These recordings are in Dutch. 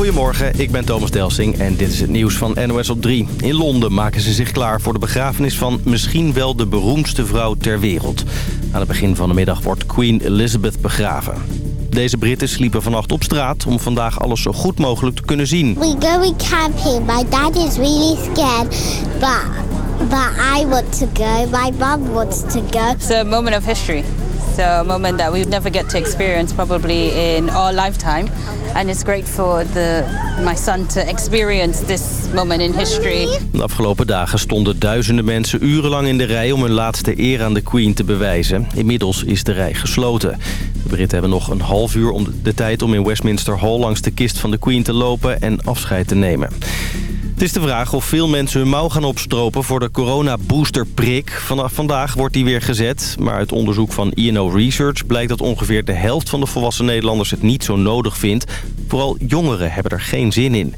Goedemorgen, ik ben Thomas Delsing en dit is het nieuws van NOS op 3. In Londen maken ze zich klaar voor de begrafenis van misschien wel de beroemdste vrouw ter wereld. Aan het begin van de middag wordt Queen Elizabeth begraven. Deze Britten sliepen vannacht op straat om vandaag alles zo goed mogelijk te kunnen zien. We going camping. My dad is really scared, but but I want to go. My mum wants to go. It's a moment of history. A moment that we never get to experience probably in our lifetime. And it's great for the, my son to experience this moment in history. De afgelopen dagen stonden duizenden mensen urenlang in de rij... om hun laatste eer aan de Queen te bewijzen. Inmiddels is de rij gesloten. De Britten hebben nog een half uur om de tijd om in Westminster Hall... langs de kist van de Queen te lopen en afscheid te nemen. Het is de vraag of veel mensen hun mouw gaan opstropen voor de corona-boosterprik. Vanaf vandaag wordt die weer gezet. Maar uit onderzoek van INO Research blijkt dat ongeveer de helft van de volwassen Nederlanders het niet zo nodig vindt. Vooral jongeren hebben er geen zin in.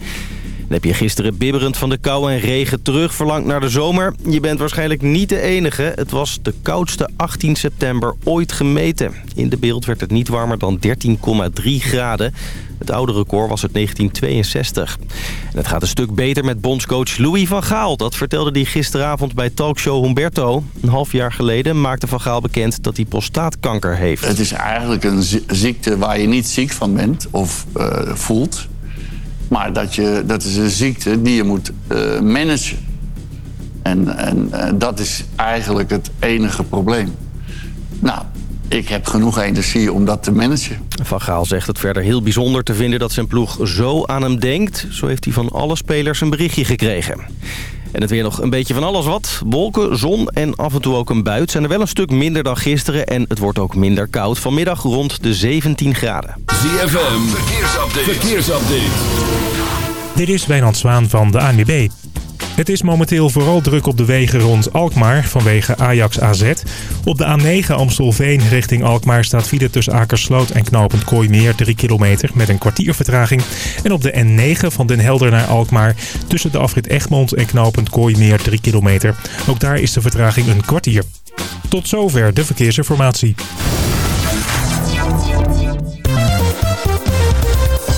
Heb je gisteren bibberend van de kou en regen terug verlangd naar de zomer? Je bent waarschijnlijk niet de enige. Het was de koudste 18 september ooit gemeten. In de beeld werd het niet warmer dan 13,3 graden. Het oude record was uit 1962. En het gaat een stuk beter met bondscoach Louis van Gaal. Dat vertelde hij gisteravond bij talkshow Humberto. Een half jaar geleden maakte van Gaal bekend dat hij prostaatkanker heeft. Het is eigenlijk een ziekte waar je niet ziek van bent of uh, voelt. Maar dat, je, dat is een ziekte die je moet uh, managen. En, en uh, dat is eigenlijk het enige probleem. Nou, ik heb genoeg energie om dat te managen. Van Gaal zegt het verder heel bijzonder te vinden dat zijn ploeg zo aan hem denkt. Zo heeft hij van alle spelers een berichtje gekregen. En het weer nog een beetje van alles wat. Wolken, zon en af en toe ook een buit zijn er wel een stuk minder dan gisteren. En het wordt ook minder koud. Vanmiddag rond de 17 graden. ZFM, verkeersupdate. verkeersupdate. Dit is Wijnand Zwaan van de ANWB. Het is momenteel vooral druk op de wegen rond Alkmaar vanwege Ajax AZ. Op de A9 Amstelveen richting Alkmaar staat file tussen Akersloot en knooppunt Kooimeer 3 kilometer met een kwartier vertraging. En op de N9 van Den Helder naar Alkmaar tussen de afrit Egmond en knooppunt Kooimeer 3 kilometer. Ook daar is de vertraging een kwartier. Tot zover de verkeersinformatie.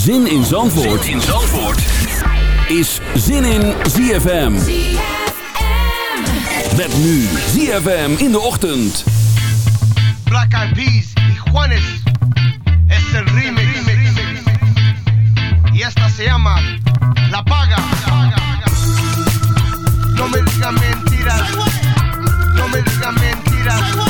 Zin in Zandvoort, zin in Zandvoort. is Zin in ZFM. Met nu ZFM in de ochtend. Black Eyed Peas y Juanes es el remix. Y esta se llama La Paga. No me digas mentiras. No me digas mentiras.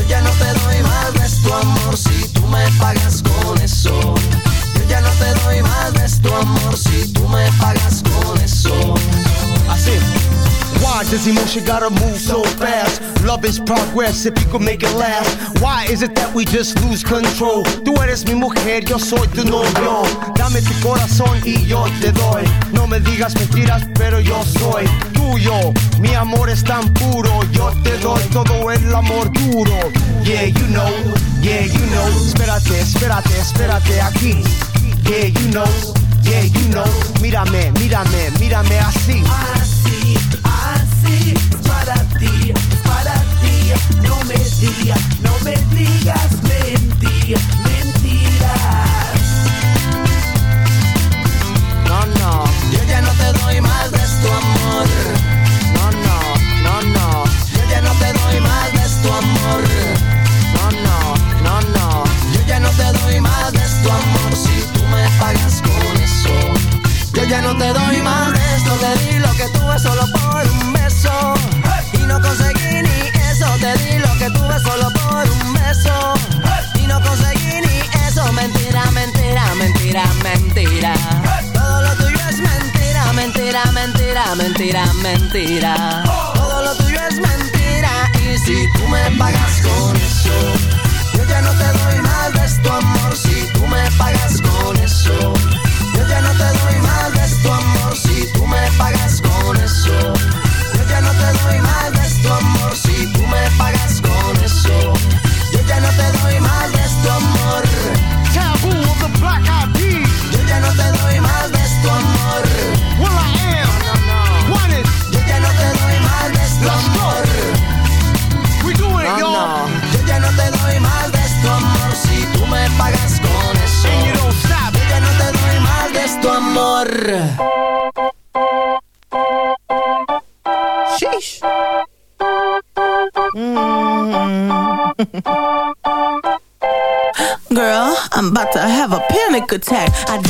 Yo ya no te doy más de tu amor si tú me pagas con eso. Yo ya no te doy más de tu amor si tú me pagas con eso. Así. Why does emotion gotta move so fast? Love is progress if you could make it last. Why is it that we just lose control? Tú eres mi mujer, yo soy tu novio. Dame tu corazón y yo te doy me digas mentiras, pero yo soy tuyo. Mi amor es tan puro, yo te doy todo el amor duro. Yeah, you know, yeah, you know. Espérate, espérate, espérate aquí. Yeah, you know, yeah, you know. Mírame, mírame, mírame así. Así, así, para ti, para ti. No me digas, no me digas mentira, mentira. No, no. Yo ya no te doy más de tu amor. No, no, no, no. Yo ya no te doy más de tu amor. No, no, no, no. Yo ya no te doy más de tu amor si tú me pagas con eso. Yo ya no te doy más de esto, te di lo que tuve solo por un beso. frontera. I'd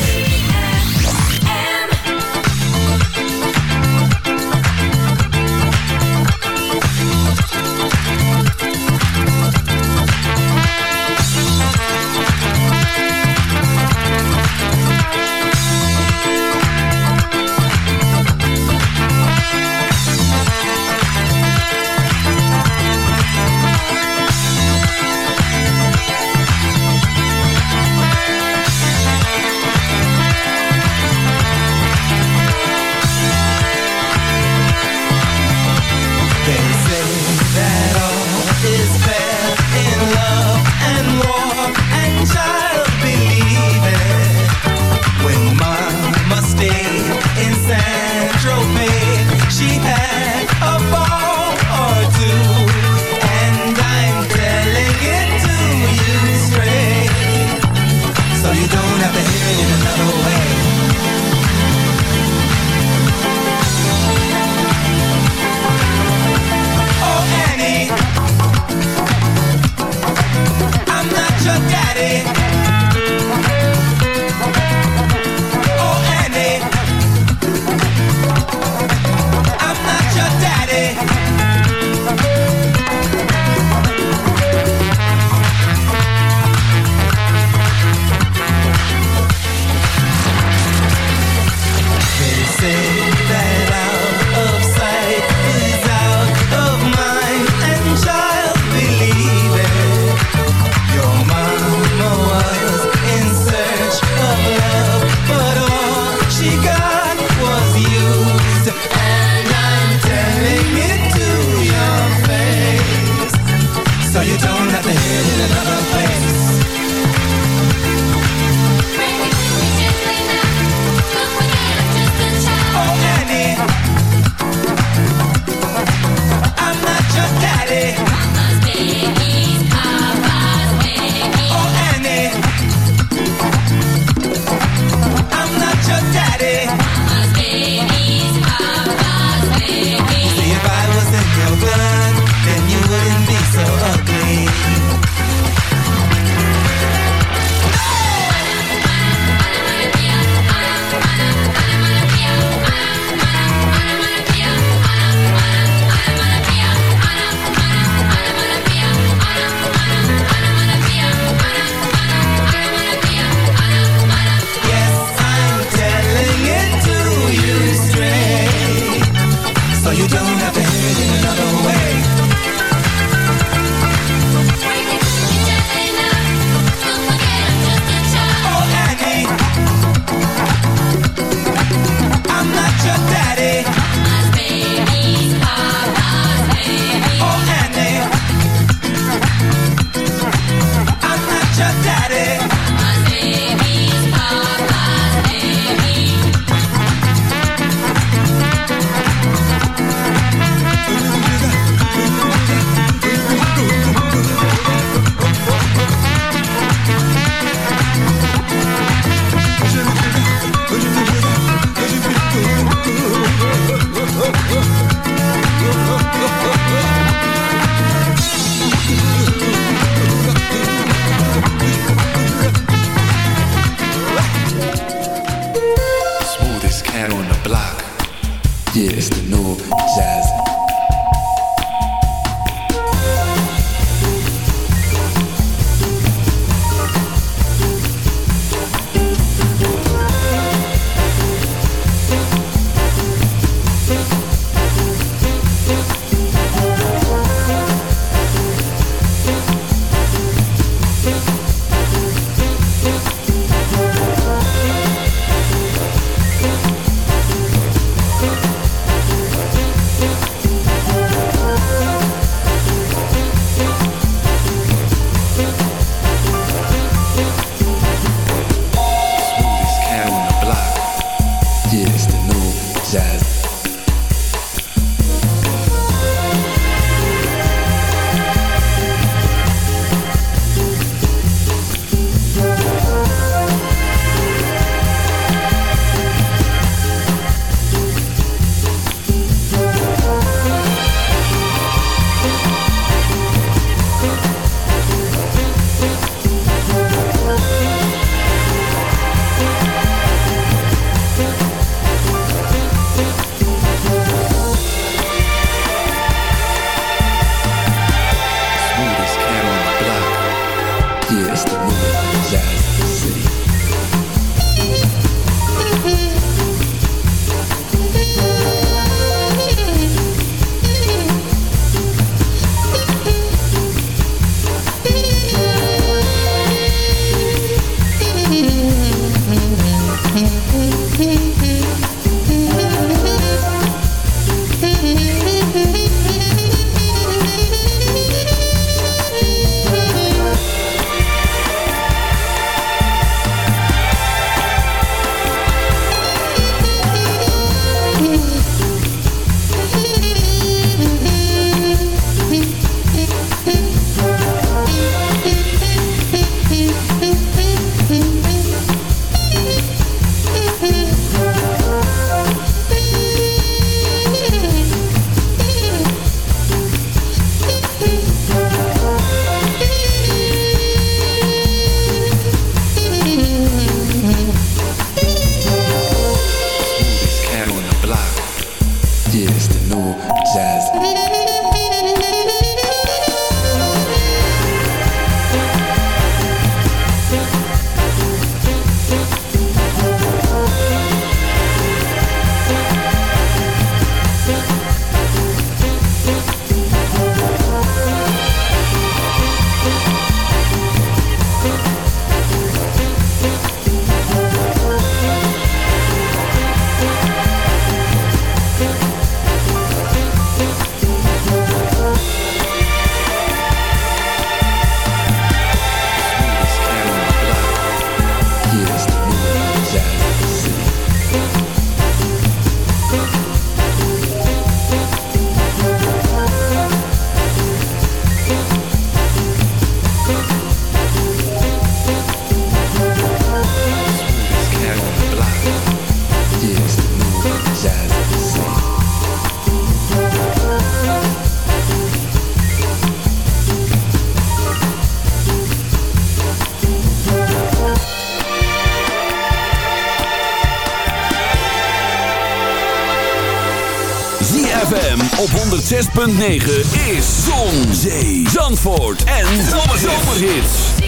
106.9 is Zon, Zee, Zandvoort en Zomerhits.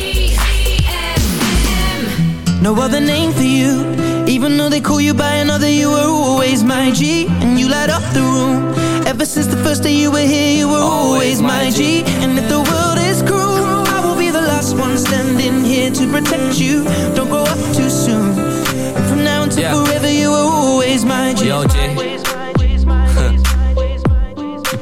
No other name for you, even though they call you by another, you were always my G, and you light up the room. Ever since the first day you were here, you were always, my G. And if the world is cruel, I will be the last one standing here to protect you. Don't grow up too soon. And from now until Yeah. forever, you were always my G. Yo, G.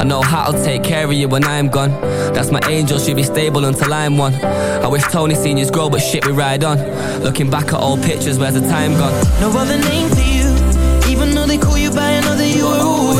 I know how to take care of you when I'm gone. That's my angel, she'll be stable until I'm one. I wish Tony seniors grow, but shit, we ride on. Looking back at old pictures, where's the time gone? No other name for you. Even though they call you by another, you were always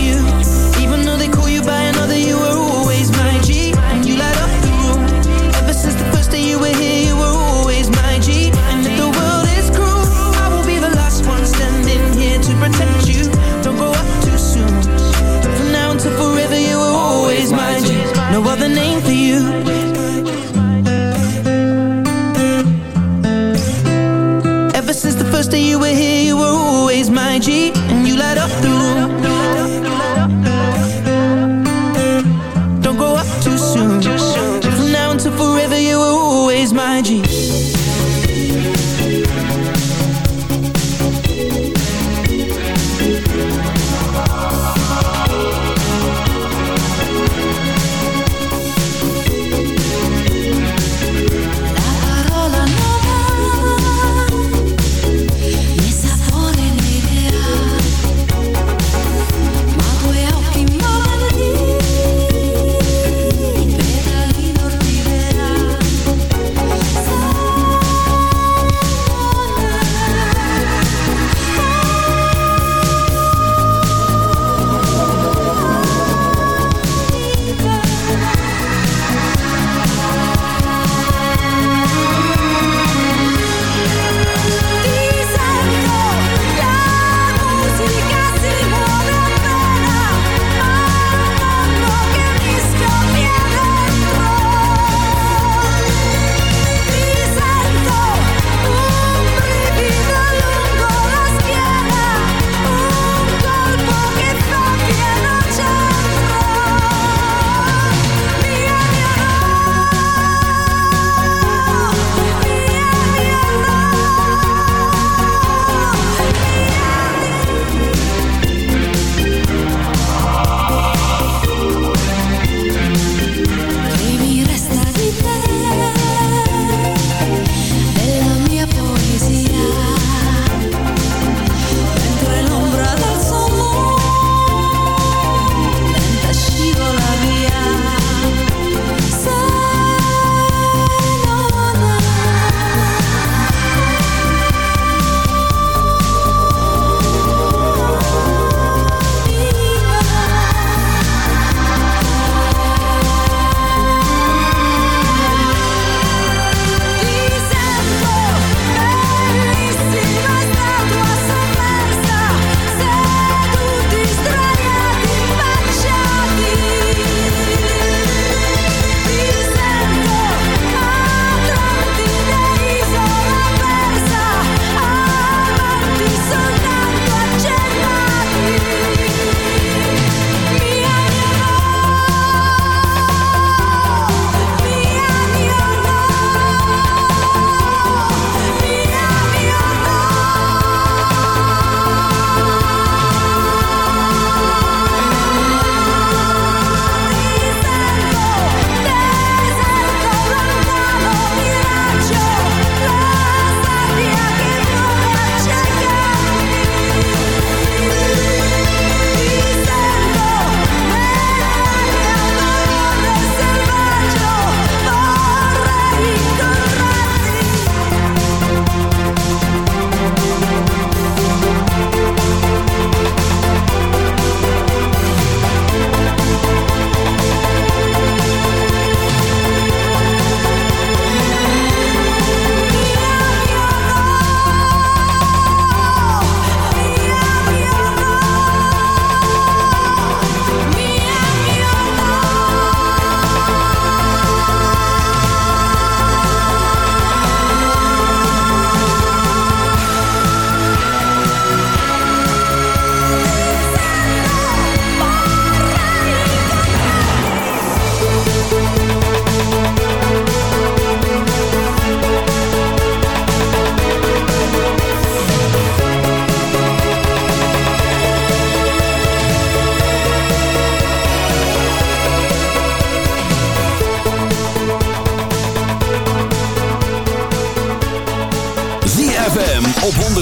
vontade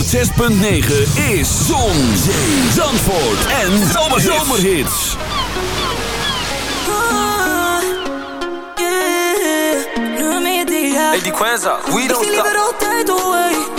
106.9 is Zon, Zee, Zandvoort en Zomerhits. Hey, die Quenza, we don't Ik altijd away.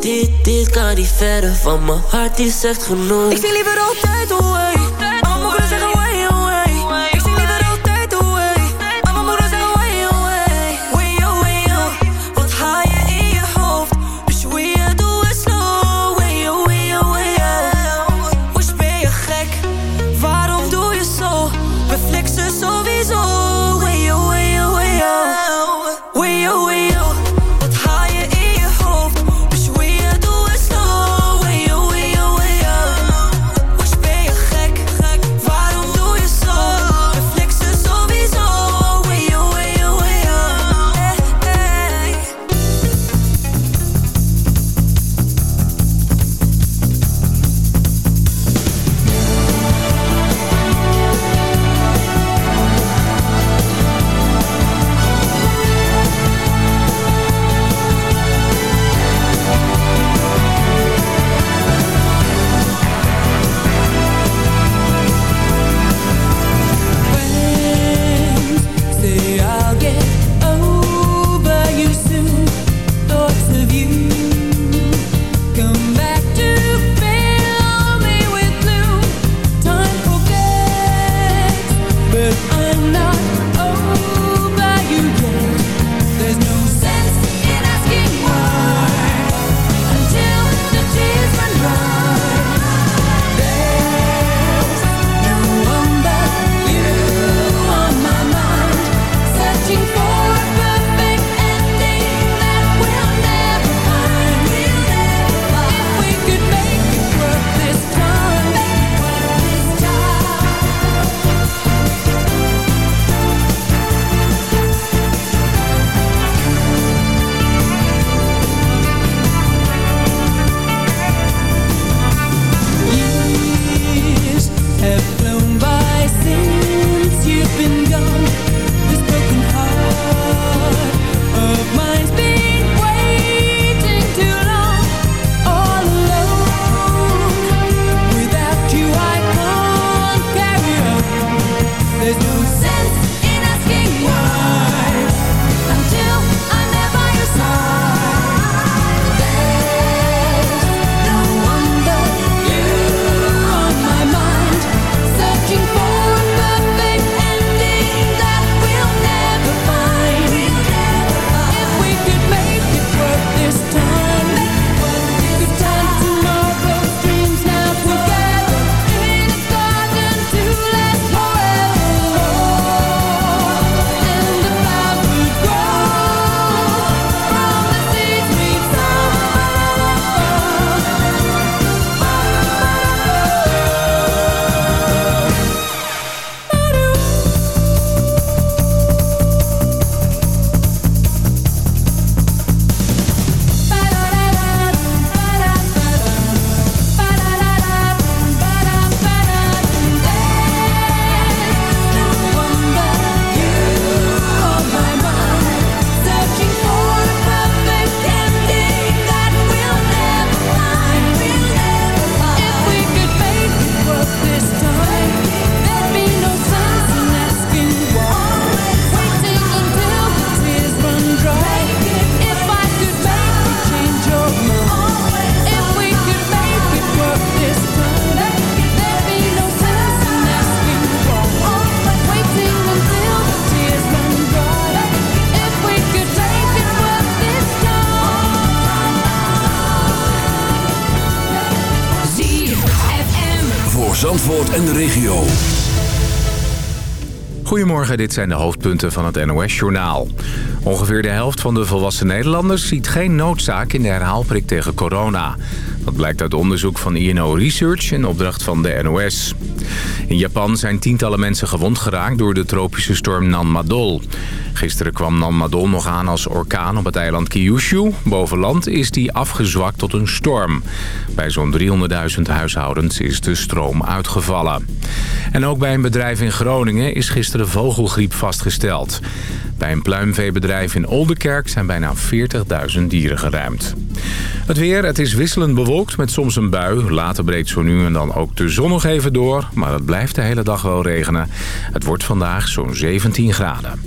Dit, dit kan niet verder van mijn hart, die zegt genoeg. Ik zie liever altijd away. En de regio. Goedemorgen, dit zijn de hoofdpunten van het NOS-journaal. Ongeveer de helft van de volwassen Nederlanders ziet geen noodzaak in de herhaalprik tegen corona. Dat blijkt uit onderzoek van INO Research in opdracht van de NOS. In Japan zijn tientallen mensen gewond geraakt door de tropische storm Nanmadol. Gisteren kwam Nanmadol nog aan als orkaan op het eiland Kyushu. Boven land is die afgezwakt tot een storm. Bij zo'n 300.000 huishoudens is de stroom uitgevallen. En ook bij een bedrijf in Groningen is gisteren vogelgriep vastgesteld. Bij een pluimveebedrijf in Oldenkerk zijn bijna 40.000 dieren geruimd. Het weer, het is wisselend bewolkt met soms een bui. Later breekt zo nu en dan ook de zon nog even door. Maar het blijft de hele dag wel regenen. Het wordt vandaag zo'n 17 graden.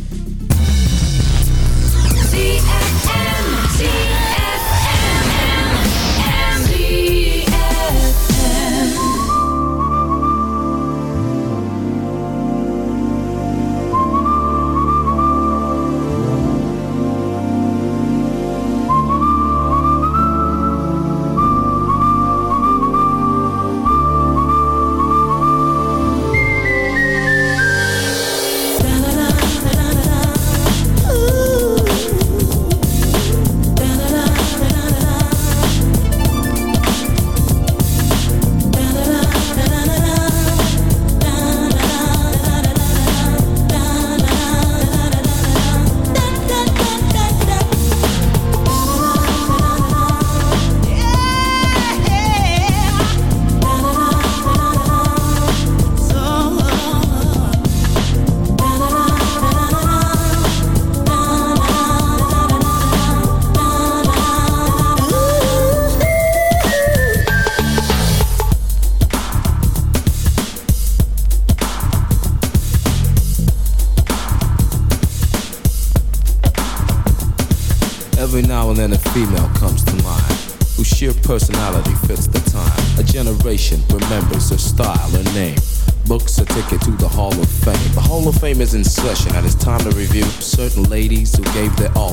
In session, and it's time to review certain ladies who gave their all.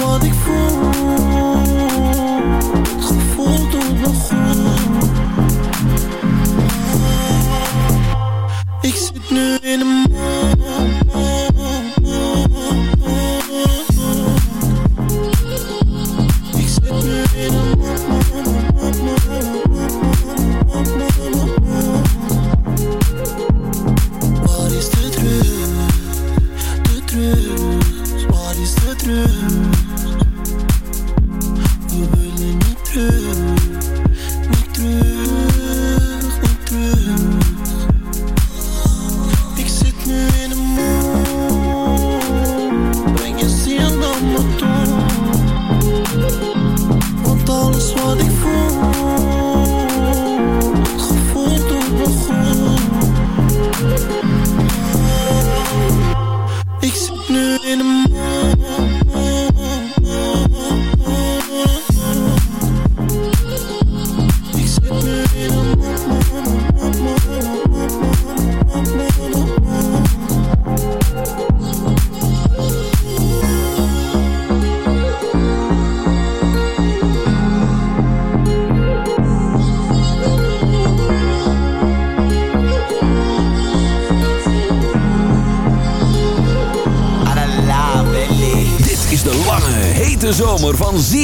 wat ik voel. Gevoel doet nog goed.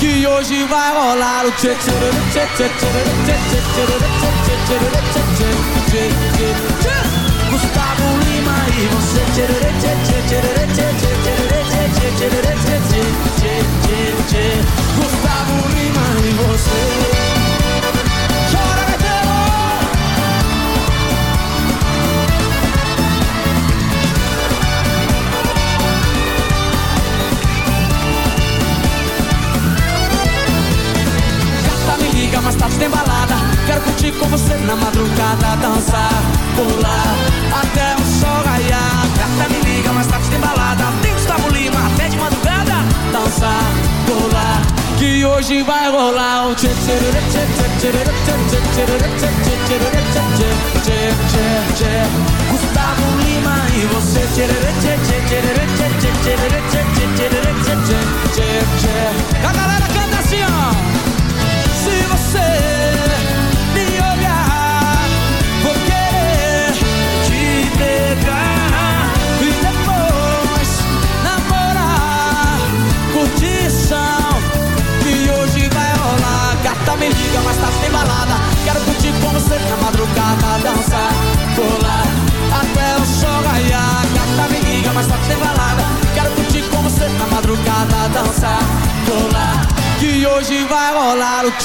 que hoje vai rolar o tchê Gustavo Lima e você Gustavo Lima e você mais tarde tem balada Quero curtir com você na madrugada Dançar, pular, até o sol raiar Gata, me liga, mais tarde tem balada Tem Gustavo Lima, até de madrugada Dançar, pular, que hoje vai rolar o tchê tchê tchê tchê tchê tchê tchê Gustavo Lima e você tchê tchê tchê tchê tchê tchê tchê tchê tchê tchê tchê tchê A galera canta assim, ó